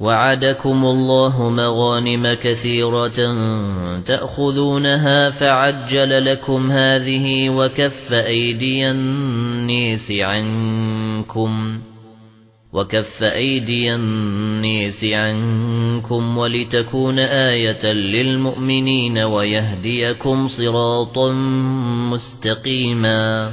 وَعَدَكُمُ اللَّهُ مَغَانِمَ كَثِيرَةً تَأْخُذُونَهَا فَعَجَّلَ لَكُمْ هَذِهِ وَكَفَّ أَيْدِيَ النَّاسِ عَنكُمْ وَكَفَّ أَيْدِيَ النَّاسِ عَنكُمْ وَلِتَكُونَ آيَةً لِلْمُؤْمِنِينَ وَيَهْدِيَكُمْ صِرَاطًا مُسْتَقِيمًا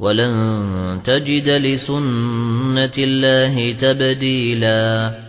وَلَن تَجِدَ لِسُنَّةِ اللَّهِ تَبْدِيلًا